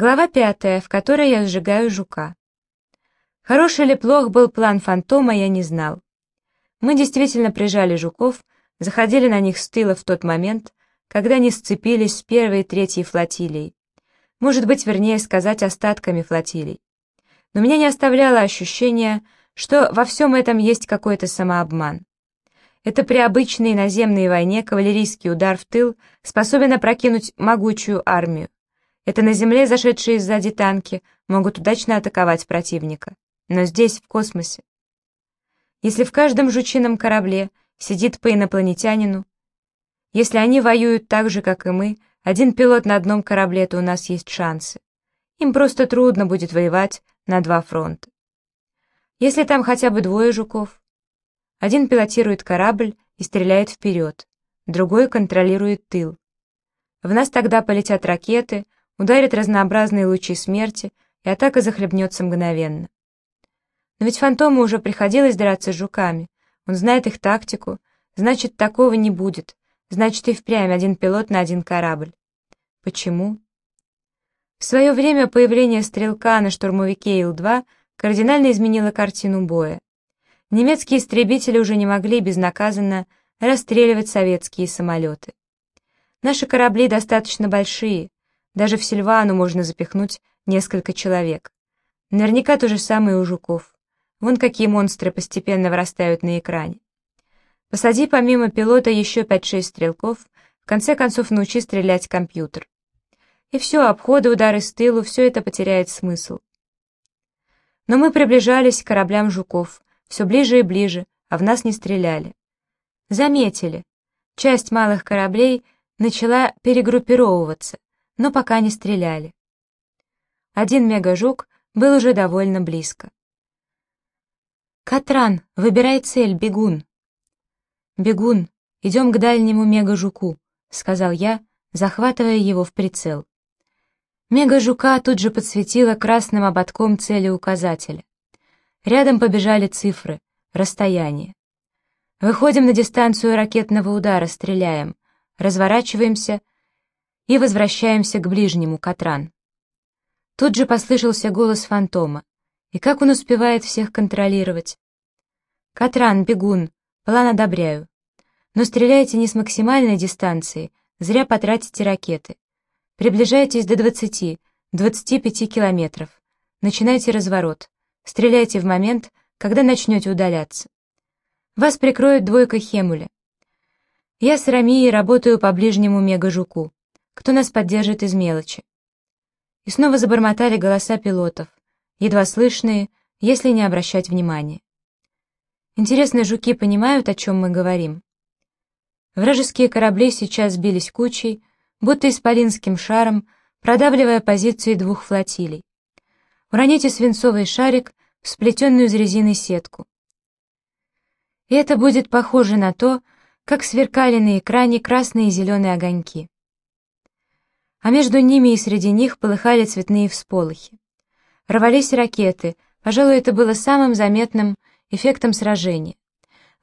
Глава пятая, в которой я сжигаю жука. Хороший или плох был план фантома, я не знал. Мы действительно прижали жуков, заходили на них с тыла в тот момент, когда они сцепились с первой и третьей флотилией. Может быть, вернее сказать, остатками флотилий. Но меня не оставляло ощущение, что во всем этом есть какой-то самообман. Это при обычной наземной войне кавалерийский удар в тыл способен опрокинуть могучую армию. Это на земле зашедшие сзади танки могут удачно атаковать противника. Но здесь, в космосе. Если в каждом жучином корабле сидит по инопланетянину, если они воюют так же, как и мы, один пилот на одном корабле, то у нас есть шансы. Им просто трудно будет воевать на два фронта. Если там хотя бы двое жуков, один пилотирует корабль и стреляет вперед, другой контролирует тыл. В нас тогда полетят ракеты, ударят разнообразные лучи смерти, и атака захлебнется мгновенно. Но ведь Фантому уже приходилось драться с жуками, он знает их тактику, значит, такого не будет, значит, и впрямь один пилот на один корабль. Почему? В свое время появление стрелка на штурмовике Ил-2 кардинально изменило картину боя. Немецкие истребители уже не могли безнаказанно расстреливать советские самолеты. Наши корабли достаточно большие, даже в Сильвану можно запихнуть несколько человек. Наверняка то же самое у жуков. Вон какие монстры постепенно вырастают на экране. Посади помимо пилота еще 5-6 стрелков, в конце концов научи стрелять компьютер. И все, обходы, удары с тылу, все это потеряет смысл. Но мы приближались к кораблям жуков, все ближе и ближе, а в нас не стреляли. Заметили. Часть малых кораблей начала перегруппировываться, но пока не стреляли. Один мегажук был уже довольно близко. «Катран, выбирай цель, бегун!» «Бегун, идем к дальнему мегажуку», — сказал я, захватывая его в прицел. Мегажука тут же подсветила красным ободком цели указателя. Рядом побежали цифры, расстояние. Выходим на дистанцию ракетного удара, стреляем, разворачиваемся и возвращаемся к ближнему, Катран. Тут же послышался голос фантома. И как он успевает всех контролировать? Катран, бегун, план одобряю. Но стреляйте не с максимальной дистанции, зря потратите ракеты. Приближайтесь до 20-25 километров. Начинайте разворот. Стреляйте в момент, когда начнете удаляться. Вас прикроет двойка Хемуля. Я с Рамией работаю по ближнему мегажуку кто нас поддержит из мелочи. И снова забормотали голоса пилотов, едва слышные, если не обращать внимания. Интересно, жуки понимают, о чем мы говорим? Вражеские корабли сейчас сбились кучей, будто исполинским шаром, продавливая позиции двух флотилий. Уроните свинцовый шарик в сплетенную из резины сетку. И это будет похоже на то, как сверкали на экране красные и зеленые огоньки а между ними и среди них полыхали цветные всполохи. Рвались ракеты, пожалуй, это было самым заметным эффектом сражения.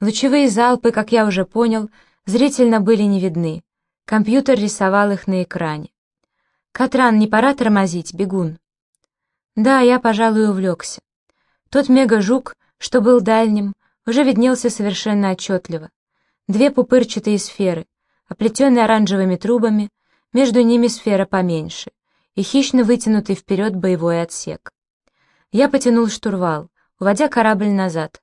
Лучевые залпы, как я уже понял, зрительно были не видны. Компьютер рисовал их на экране. «Катран, не пора тормозить, бегун?» Да, я, пожалуй, увлекся. Тот мега-жук, что был дальним, уже виднелся совершенно отчетливо. Две пупырчатые сферы, оплетенные оранжевыми трубами, между ними сфера поменьше и хищно вытянутый вперед боевой отсек. Я потянул штурвал, уводя корабль назад.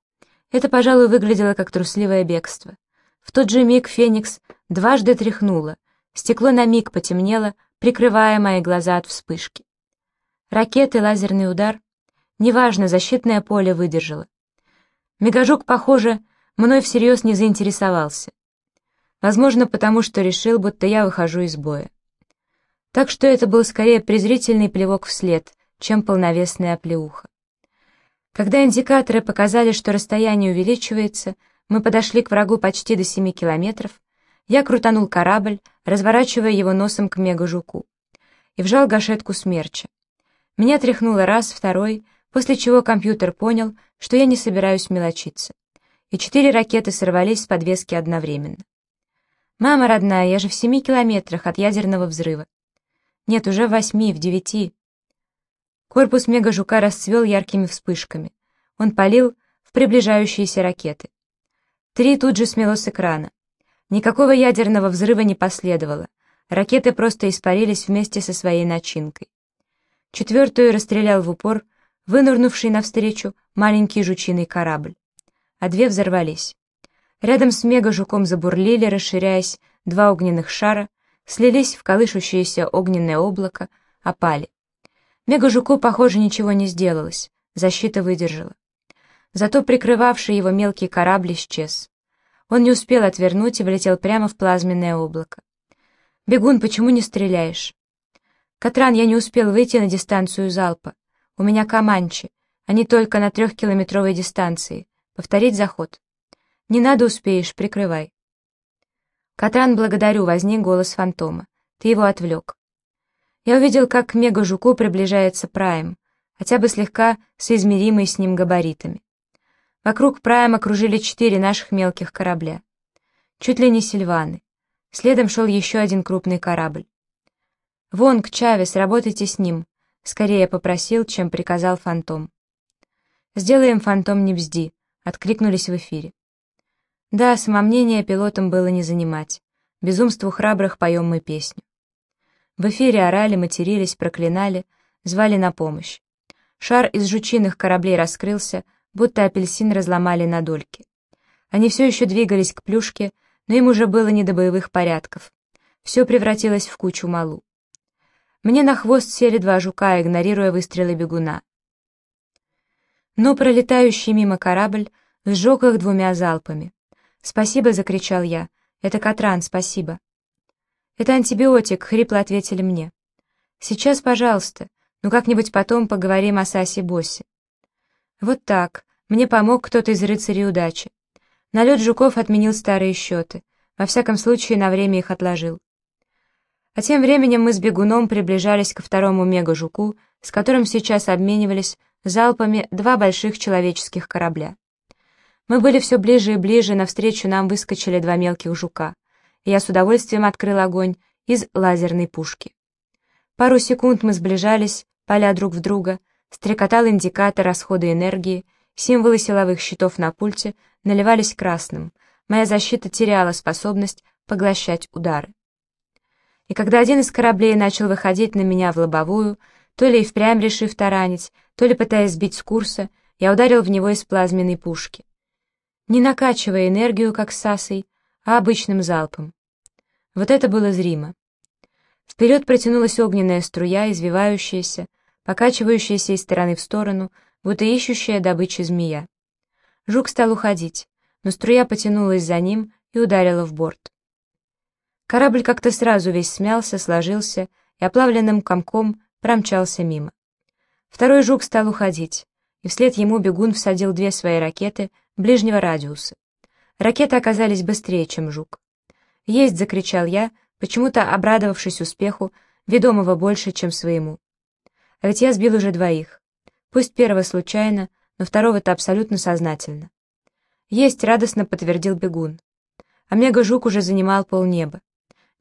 Это, пожалуй, выглядело как трусливое бегство. В тот же миг «Феникс» дважды тряхнуло, стекло на миг потемнело, прикрывая мои глаза от вспышки. Ракеты, лазерный удар. Неважно, защитное поле выдержало. Мегажук, похоже, мной всерьез не заинтересовался. Возможно, потому что решил, будто я выхожу из боя. Так что это был скорее презрительный плевок вслед, чем полновесная оплеуха. Когда индикаторы показали, что расстояние увеличивается, мы подошли к врагу почти до 7 километров, я крутанул корабль, разворачивая его носом к мегажуку, и вжал гашетку смерча. Меня тряхнуло раз, второй, после чего компьютер понял, что я не собираюсь мелочиться, и четыре ракеты сорвались с подвески одновременно. «Мама родная, я же в семи километрах от ядерного взрыва. Нет, уже в восьми, в девяти. Корпус мегажука расцвел яркими вспышками. Он палил в приближающиеся ракеты. Три тут же смело с экрана. Никакого ядерного взрыва не последовало. Ракеты просто испарились вместе со своей начинкой. Четвертую расстрелял в упор, вынырнувший навстречу маленький жучиный корабль. А две взорвались. Рядом с мегажуком забурлили, расширяясь, два огненных шара, слились в колышущееся огненное облако, опали. Мегажуку, похоже, ничего не сделалось, защита выдержала. Зато прикрывавший его мелкий корабль исчез. Он не успел отвернуть и влетел прямо в плазменное облако. «Бегун, почему не стреляешь?» «Катран, я не успел выйти на дистанцию залпа. У меня команчи. Они только на трехкилометровой дистанции. Повторить заход». «Не надо, успеешь, прикрывай». «Катран, благодарю», — возник голос фантома. «Ты его отвлек». Я увидел, как к мега-жуку приближается Прайм, хотя бы слегка соизмеримый с ним габаритами. Вокруг Прайм окружили четыре наших мелких корабля. Чуть ли не Сильваны. Следом шел еще один крупный корабль. «Вонг, Чавес, работайте с ним», — скорее попросил, чем приказал Фантом. «Сделаем, Фантом, не бзди», — откликнулись в эфире. Да, самомнение пилотам было не занимать. Безумству храбрых поем мы песню. В эфире орали, матерились, проклинали, звали на помощь. Шар из жучиных кораблей раскрылся, будто апельсин разломали на дольки. Они все еще двигались к плюшке, но им уже было не до боевых порядков. Все превратилось в кучу малу. Мне на хвост сели два жука, игнорируя выстрелы бегуна. Но пролетающий мимо корабль сжег их двумя залпами. «Спасибо!» — закричал я. «Это Катран, спасибо!» «Это антибиотик», — хрипло ответили мне. «Сейчас, пожалуйста, но как-нибудь потом поговорим о Сасе Боссе». Вот так. Мне помог кто-то из рыцарей удачи. Налет жуков отменил старые счеты. Во всяком случае, на время их отложил. А тем временем мы с бегуном приближались ко второму мега-жуку, с которым сейчас обменивались залпами два больших человеческих корабля. Мы были все ближе и ближе, навстречу нам выскочили два мелких жука, я с удовольствием открыл огонь из лазерной пушки. Пару секунд мы сближались, поля друг в друга, стрекотал индикатор расхода энергии, Символы силовых щитов на пульте наливались красным. Моя защита теряла способность поглощать удары. И когда один из кораблей начал выходить на меня в лобовую, то ли и впрямь решив таранить, то ли пытаясь сбить с курса, я ударил в него из плазменной пушки. Не накачивая энергию, как с Сасой, а обычным залпом. Вот это было зримо. Вперед протянулась огненная струя, извивающаяся, покачивающаяся из стороны в сторону, будто ищущая добычи змея. Жук стал уходить, но струя потянулась за ним и ударила в борт. Корабль как-то сразу весь смялся, сложился и оплавленным комком промчался мимо. Второй жук стал уходить, и вслед ему бегун всадил две свои ракеты ближнего радиуса. Ракеты оказались быстрее, чем жук. «Есть!» — закричал я, почему-то обрадовавшись успеху, ведомого больше, чем своему. А ведь я сбил уже двоих. Пусть первого случайно, но второго-то абсолютно сознательно. «Есть», — радостно подтвердил бегун. Омега-жук уже занимал полнеба.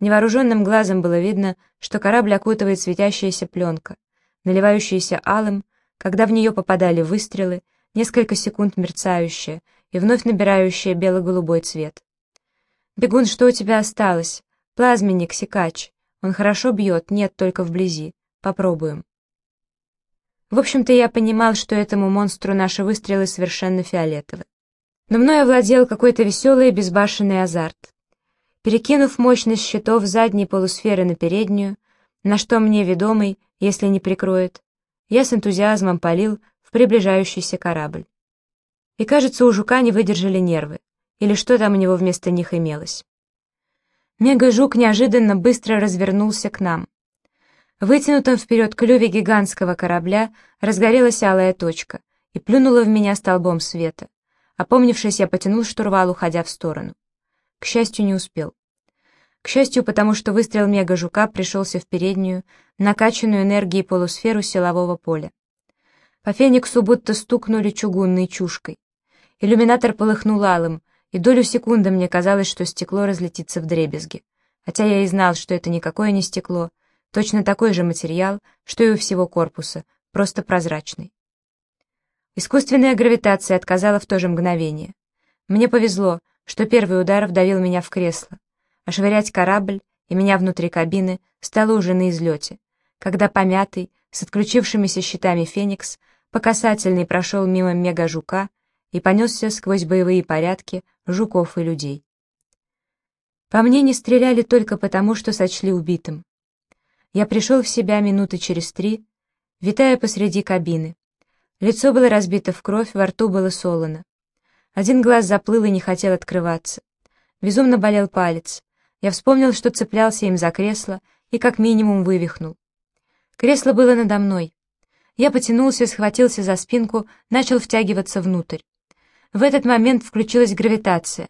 Невооруженным глазом было видно, что корабль окутывает светящаяся пленка, наливающаяся алым, когда в нее попадали выстрелы, несколько секунд мерцающая и вновь набирающая бело-голубой цвет. «Бегун, что у тебя осталось? Плазменник, секач. Он хорошо бьет, нет, только вблизи. Попробуем». В общем-то, я понимал, что этому монстру наши выстрелы совершенно фиолетовы. Но мной овладел какой-то веселый и безбашенный азарт. Перекинув мощность щитов задней полусферы на переднюю, на что мне ведомый, если не прикроет, я с энтузиазмом полил приближающийся корабль. И, кажется, у жука не выдержали нервы, или что там у него вместо них имелось. Мега-жук неожиданно быстро развернулся к нам. В вытянутом вперед клюве гигантского корабля разгорелась алая точка и плюнула в меня столбом света. Опомнившись, я потянул штурвал, уходя в сторону. К счастью, не успел. К счастью, потому что выстрел мега-жука пришелся в переднюю, накачанную энергией полусферу силового поля. По фениксу будто стукнули чугунной чушкой. Иллюминатор полыхнул алым, и долю секунды мне казалось, что стекло разлетится в дребезги. Хотя я и знал, что это никакое не стекло, Точно такой же материал, что и у всего корпуса, просто прозрачной. Искусственная гравитация отказала в то же мгновение. Мне повезло, что первый удар вдавил меня в кресло, а швырять корабль и меня внутри кабины стало уже на излете, когда помятый, с отключившимися щитами «Феникс», по касательной прошел мимо мега-жука и понесся сквозь боевые порядки жуков и людей. По мне не стреляли только потому, что сочли убитым. Я пришел в себя минуты через три, витая посреди кабины. Лицо было разбито в кровь, во рту было солоно. Один глаз заплыл и не хотел открываться. Безумно болел палец. Я вспомнил, что цеплялся им за кресло и как минимум вывихнул. Кресло было надо мной. Я потянулся, схватился за спинку, начал втягиваться внутрь. В этот момент включилась гравитация.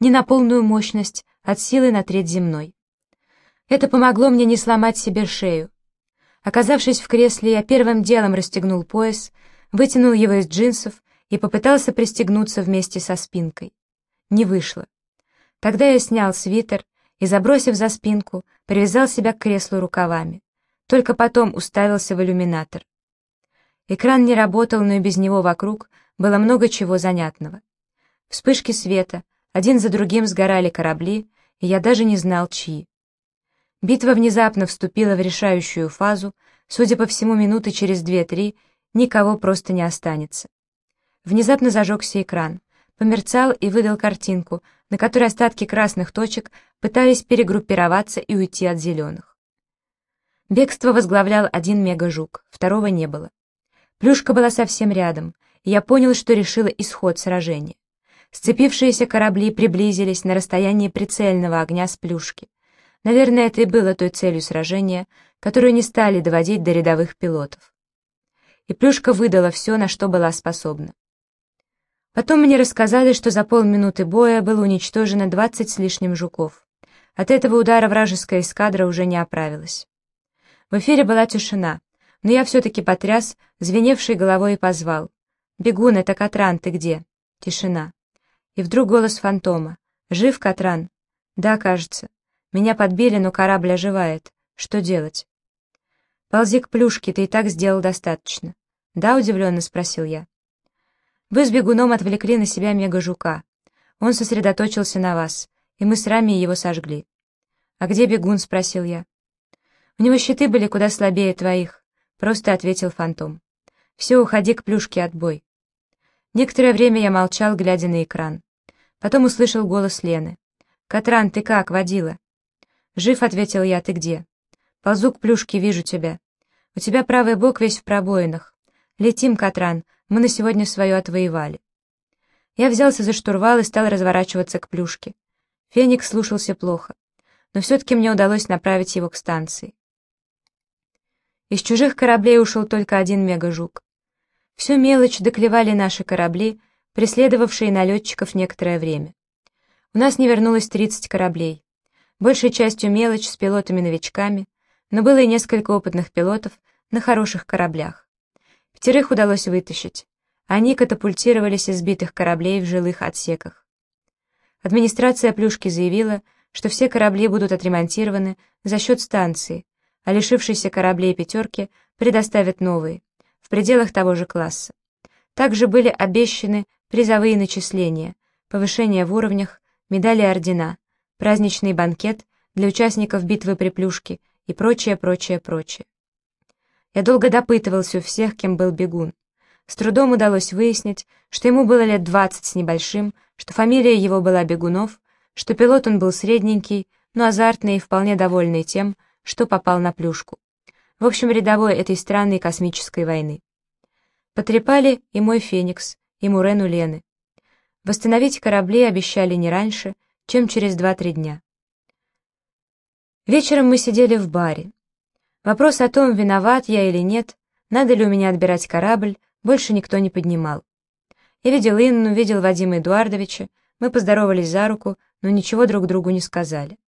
Не на полную мощность, от силы на треть земной. Это помогло мне не сломать себе шею. Оказавшись в кресле, я первым делом расстегнул пояс, вытянул его из джинсов и попытался пристегнуться вместе со спинкой. Не вышло. Тогда я снял свитер и, забросив за спинку, привязал себя к креслу рукавами. Только потом уставился в иллюминатор. Экран не работал, но и без него вокруг было много чего занятного. Вспышки света, один за другим сгорали корабли, и я даже не знал, чьи. Битва внезапно вступила в решающую фазу, судя по всему, минуты через две-три никого просто не останется. Внезапно зажегся экран, померцал и выдал картинку, на которой остатки красных точек пытались перегруппироваться и уйти от зеленых. Бегство возглавлял один мегажук, второго не было. Плюшка была совсем рядом, и я понял, что решила исход сражения. Сцепившиеся корабли приблизились на расстоянии прицельного огня с плюшки. Наверное, это и было той целью сражения, которую не стали доводить до рядовых пилотов. И плюшка выдала все, на что была способна. Потом мне рассказали, что за полминуты боя было уничтожено 20 с лишним жуков. От этого удара вражеская эскадра уже не оправилась. В эфире была тишина, но я все-таки потряс, звеневшей головой и позвал. «Бегун, это Катран, ты где?» Тишина. И вдруг голос фантома. «Жив, Катран?» «Да, кажется. Меня подбили, но корабль оживает. Что делать?» «Ползи к плюшке, ты и так сделал достаточно». «Да?» — удивленно спросил я. «Вы с бегуном отвлекли на себя мега-жука. Он сосредоточился на вас, и мы с Рами его сожгли». «А где бегун?» — спросил я. «У него щиты были куда слабее твоих», — просто ответил фантом. «Все, уходи к плюшке, отбой». Некоторое время я молчал, глядя на экран. Потом услышал голос Лены. «Катран, ты как, водила?» «Жив», — ответил я, — «ты где?» «Ползу к плюшке, вижу тебя. У тебя правый бок весь в пробоинах. Летим, Катран, мы на сегодня свое отвоевали». Я взялся за штурвал и стал разворачиваться к плюшке. Феникс слушался плохо, но все-таки мне удалось направить его к станции. Из чужих кораблей ушел только один мегажук. Всю мелочь доклевали наши корабли, преследовавшие налетчиков некоторое время. У нас не вернулось 30 кораблей. Большей частью мелочь с пилотами-новичками, но было и несколько опытных пилотов на хороших кораблях. Пятерых удалось вытащить. Они катапультировались из сбитых кораблей в жилых отсеках. Администрация Плюшки заявила, что все корабли будут отремонтированы за счет станции, а лишившиеся кораблей «пятерки» предоставят новые, в пределах того же класса. Также были обещаны призовые начисления, повышение в уровнях, медали ордена, праздничный банкет для участников битвы при Плюшке и прочее, прочее, прочее. Я долго допытывался у всех, кем был бегун. С трудом удалось выяснить, что ему было лет двадцать с небольшим, что фамилия его была Бегунов, что пилот он был средненький, но азартный и вполне довольный тем, что попал на Плюшку. В общем, рядовой этой странной космической войны. Потрепали и мой «Феникс», и Мурену Лены. Восстановить корабли обещали не раньше, чем через 2-3 дня. Вечером мы сидели в баре. Вопрос о том, виноват я или нет, надо ли у меня отбирать корабль, больше никто не поднимал. Я видел Инну, видел Вадима Эдуардовича, мы поздоровались за руку, но ничего друг другу не сказали.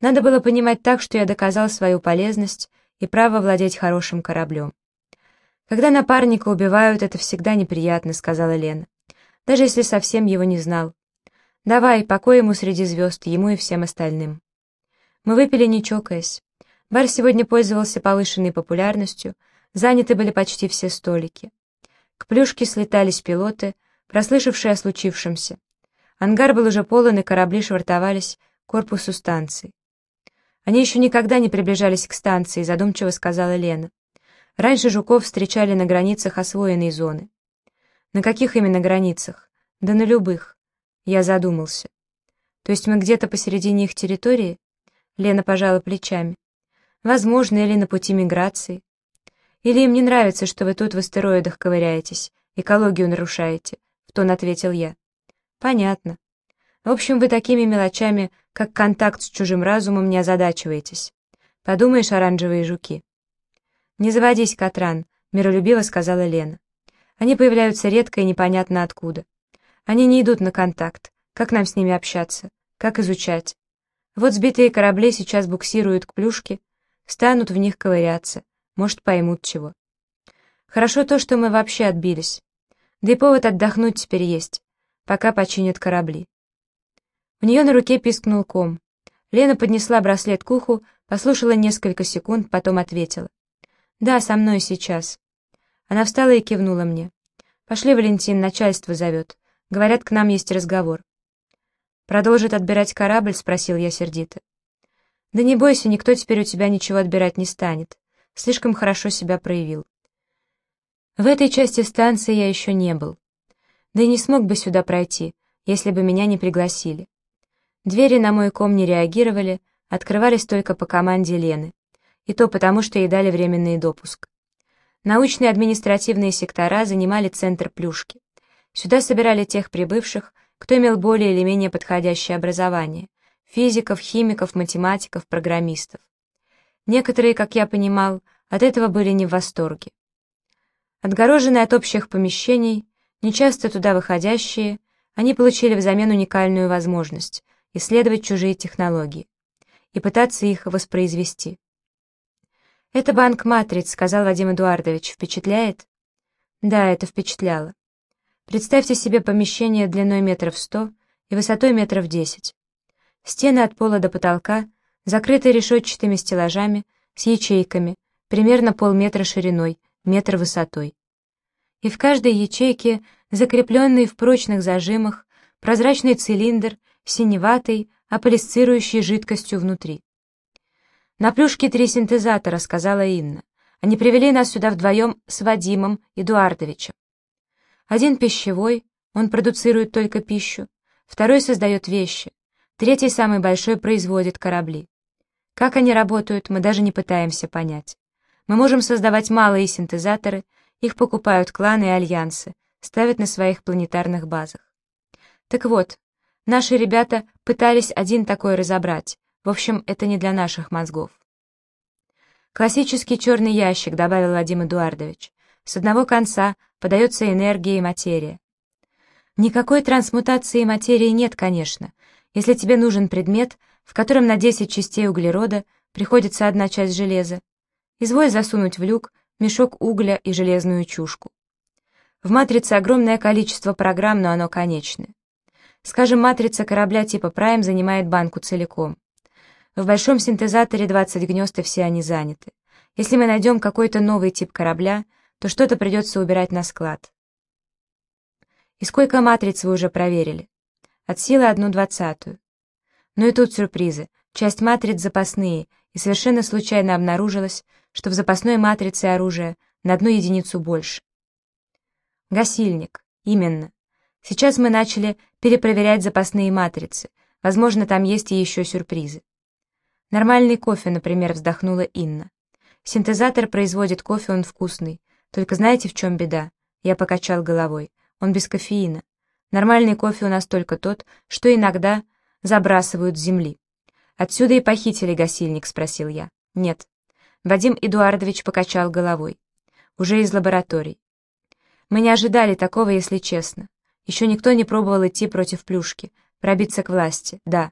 Надо было понимать так, что я доказал свою полезность и право владеть хорошим кораблем. «Когда напарника убивают, это всегда неприятно», — сказала Лена. «Даже если совсем его не знал. Давай, покой ему среди звезд, ему и всем остальным». Мы выпили, не чокаясь. Бар сегодня пользовался повышенной популярностью, заняты были почти все столики. К плюшке слетались пилоты, прослышавшие о случившемся. Ангар был уже полон, и корабли швартовались к корпусу станции. Они еще никогда не приближались к станции, задумчиво сказала Лена. Раньше жуков встречали на границах освоенной зоны. На каких именно границах? Да на любых. Я задумался. То есть мы где-то посередине их территории? Лена пожала плечами. Возможно, или на пути миграции. Или им не нравится, что вы тут в астероидах ковыряетесь, экологию нарушаете, в тон ответил я. Понятно. В общем, вы такими мелочами, как контакт с чужим разумом, не озадачиваетесь. Подумаешь, оранжевые жуки. Не заводись, Катран, миролюбиво сказала Лена. Они появляются редко и непонятно откуда. Они не идут на контакт. Как нам с ними общаться? Как изучать? Вот сбитые корабли сейчас буксируют к плюшке, станут в них ковыряться, может, поймут чего. Хорошо то, что мы вообще отбились. Да и повод отдохнуть теперь есть, пока починят корабли. У нее на руке пискнул ком. Лена поднесла браслет к уху, послушала несколько секунд, потом ответила. «Да, со мной сейчас». Она встала и кивнула мне. «Пошли, Валентин, начальство зовет. Говорят, к нам есть разговор». «Продолжит отбирать корабль?» — спросил я сердито. «Да не бойся, никто теперь у тебя ничего отбирать не станет. Слишком хорошо себя проявил». В этой части станции я еще не был. Да и не смог бы сюда пройти, если бы меня не пригласили. Двери на мой ком не реагировали, открывались только по команде Лены. И то потому, что ей дали временный допуск. Научные административные сектора занимали центр плюшки. Сюда собирали тех прибывших, кто имел более или менее подходящее образование, физиков, химиков, математиков, программистов. Некоторые, как я понимал, от этого были не в восторге. Отгороженные от общих помещений, нечасто туда выходящие, они получили взамен уникальную возможность исследовать чужие технологии и пытаться их воспроизвести. «Это банк матриц», — сказал Вадим Эдуардович. «Впечатляет?» «Да, это впечатляло. Представьте себе помещение длиной метров сто и высотой метров десять. Стены от пола до потолка закрыты решетчатыми стеллажами с ячейками, примерно полметра шириной, метр высотой. И в каждой ячейке, закрепленный в прочных зажимах, прозрачный цилиндр, синеватый, аполисцирующий жидкостью внутри. «На плюшке три синтезатора», — сказала Инна. «Они привели нас сюда вдвоем с Вадимом Эдуардовичем. Один пищевой, он продуцирует только пищу, второй создает вещи, третий, самый большой, производит корабли. Как они работают, мы даже не пытаемся понять. Мы можем создавать малые синтезаторы, их покупают кланы и альянсы, ставят на своих планетарных базах. Так вот, наши ребята пытались один такой разобрать, в общем, это не для наших мозгов. «Классический черный ящик», — добавил Вадим Эдуардович. С одного конца подается энергия и материя. Никакой трансмутации материи нет, конечно. Если тебе нужен предмет, в котором на 10 частей углерода приходится одна часть железа, изволь засунуть в люк мешок угля и железную чушку. В матрице огромное количество программ, но оно конечное. Скажем, матрица корабля типа Prime занимает банку целиком. В большом синтезаторе 20 гнезд, и все они заняты. Если мы найдем какой-то новый тип корабля — то что-то придется убирать на склад. И сколько матриц вы уже проверили? От силы одну двадцатую. Но ну и тут сюрпризы. Часть матриц запасные, и совершенно случайно обнаружилось, что в запасной матрице оружия на одну единицу больше. Гасильник. Именно. Сейчас мы начали перепроверять запасные матрицы. Возможно, там есть и еще сюрпризы. Нормальный кофе, например, вздохнула Инна. Синтезатор производит кофе, он вкусный. Только знаете, в чем беда? Я покачал головой. Он без кофеина. Нормальный кофе у нас только тот, что иногда забрасывают с земли. Отсюда и похитили гасильник, спросил я. Нет. Вадим Эдуардович покачал головой. Уже из лабораторий. Мы не ожидали такого, если честно. Еще никто не пробовал идти против плюшки, пробиться к власти, да.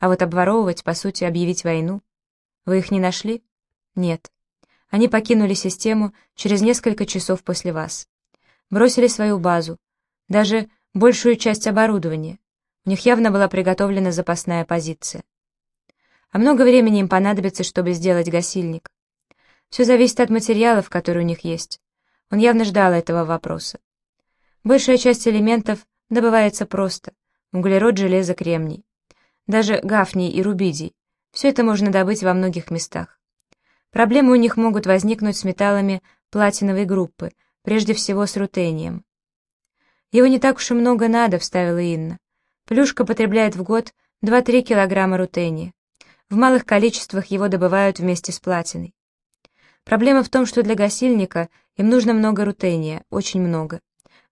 А вот обворовывать, по сути, объявить войну. Вы их не нашли? Нет. Они покинули систему через несколько часов после вас. Бросили свою базу, даже большую часть оборудования. У них явно была приготовлена запасная позиция. А много времени им понадобится, чтобы сделать гасильник. Все зависит от материалов, которые у них есть. Он явно ждал этого вопроса. Большая часть элементов добывается просто. Углерод, железо, кремний. Даже гафний и рубидий. Все это можно добыть во многих местах. Проблемы у них могут возникнуть с металлами платиновой группы, прежде всего с рутением. «Его не так уж и много надо», — вставила Инна. «Плюшка потребляет в год 2-3 килограмма рутения. В малых количествах его добывают вместе с платиной. Проблема в том, что для гасильника им нужно много рутения, очень много.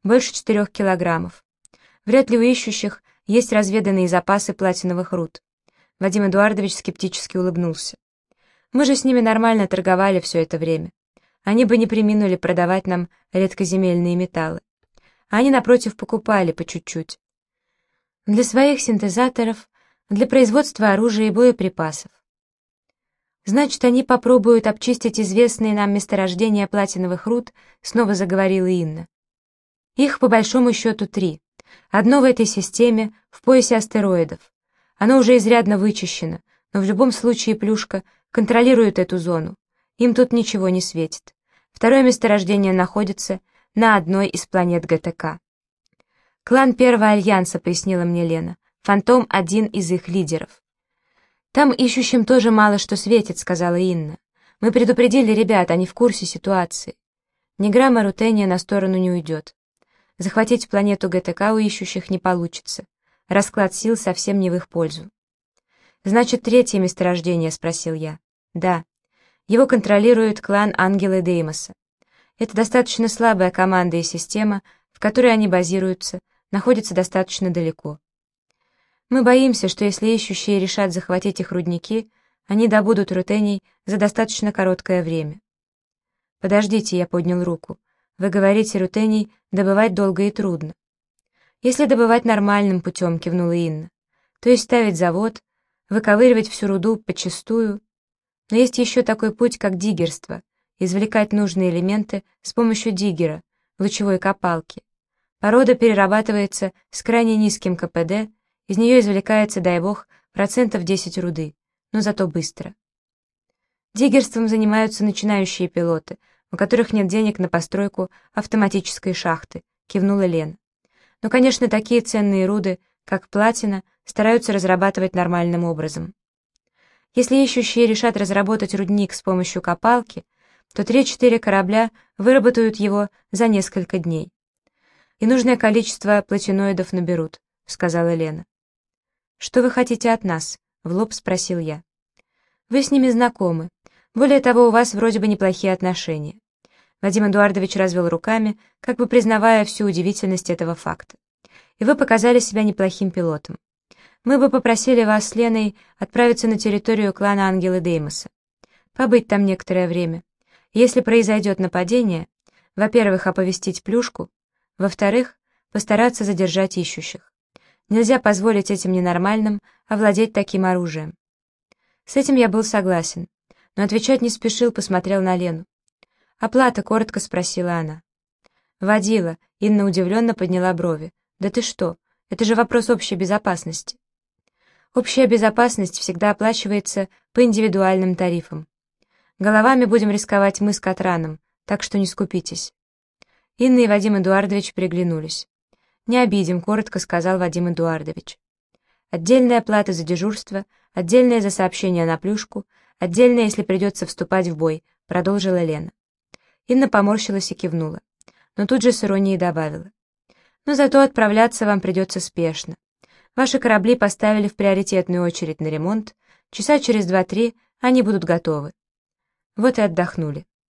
Больше 4 килограммов. Вряд ли у ищущих есть разведанные запасы платиновых руд. Вадим Эдуардович скептически улыбнулся. Мы же с ними нормально торговали все это время. Они бы не приминули продавать нам редкоземельные металлы. Они, напротив, покупали по чуть-чуть. Для своих синтезаторов, для производства оружия и боеприпасов. Значит, они попробуют обчистить известные нам месторождения платиновых руд, снова заговорила Инна. Их, по большому счету, три. Одно в этой системе, в поясе астероидов. Оно уже изрядно вычищено, но в любом случае Плюшка контролирует эту зону. Им тут ничего не светит. Второе месторождение находится на одной из планет ГТК. «Клан Первого Альянса», — пояснила мне Лена. «Фантом — один из их лидеров». «Там ищущим тоже мало что светит», — сказала Инна. «Мы предупредили ребят, они в курсе ситуации. Ни грамма рутения на сторону не уйдет. Захватить планету ГТК у ищущих не получится. Расклад сил совсем не в их пользу». «Значит, третье месторождение?» — спросил я. «Да. Его контролирует клан Ангелы Деймоса. Это достаточно слабая команда и система, в которой они базируются, находится достаточно далеко. Мы боимся, что если ищущие решат захватить их рудники, они добудут рутений за достаточно короткое время. «Подождите», — я поднял руку. «Вы говорите, рутений добывать долго и трудно». «Если добывать нормальным путем», — кивнула Инна. «То есть ставить завод, выковыривать всю руду подчистую. Но есть еще такой путь, как диггерство — извлекать нужные элементы с помощью диггера, лучевой копалки. Порода перерабатывается с крайне низким КПД, из нее извлекается, дай бог, процентов 10 руды, но зато быстро. Диггерством занимаются начинающие пилоты, у которых нет денег на постройку автоматической шахты, кивнула Лена. Но, конечно, такие ценные руды, как платина, стараются разрабатывать нормальным образом. Если ищущие решат разработать рудник с помощью копалки, то 3-4 корабля выработают его за несколько дней. И нужное количество платиноидов наберут, сказала Лена. Что вы хотите от нас? В лоб спросил я. Вы с ними знакомы. Более того, у вас вроде бы неплохие отношения. Вадим Эдуардович развел руками, как бы признавая всю удивительность этого факта. И вы показали себя неплохим пилотом. Мы бы попросили вас с Леной отправиться на территорию клана Ангелы Деймоса. Побыть там некоторое время. Если произойдет нападение, во-первых, оповестить плюшку, во-вторых, постараться задержать ищущих. Нельзя позволить этим ненормальным овладеть таким оружием. С этим я был согласен, но отвечать не спешил, посмотрел на Лену. «Оплата?» — коротко спросила она. «Водила», — Инна удивленно подняла брови. «Да ты что? Это же вопрос общей безопасности». Общая безопасность всегда оплачивается по индивидуальным тарифам. Головами будем рисковать мы с Катраном, так что не скупитесь». Инна и Вадим Эдуардович приглянулись. «Не обидим», — коротко сказал Вадим Эдуардович. «Отдельная плата за дежурство, отдельная за сообщение на плюшку, отдельная, если придется вступать в бой», — продолжила Лена. Инна поморщилась и кивнула, но тут же с иронией добавила. «Но зато отправляться вам придется спешно. Ваши корабли поставили в приоритетную очередь на ремонт, часа через два-три они будут готовы. Вот и отдохнули.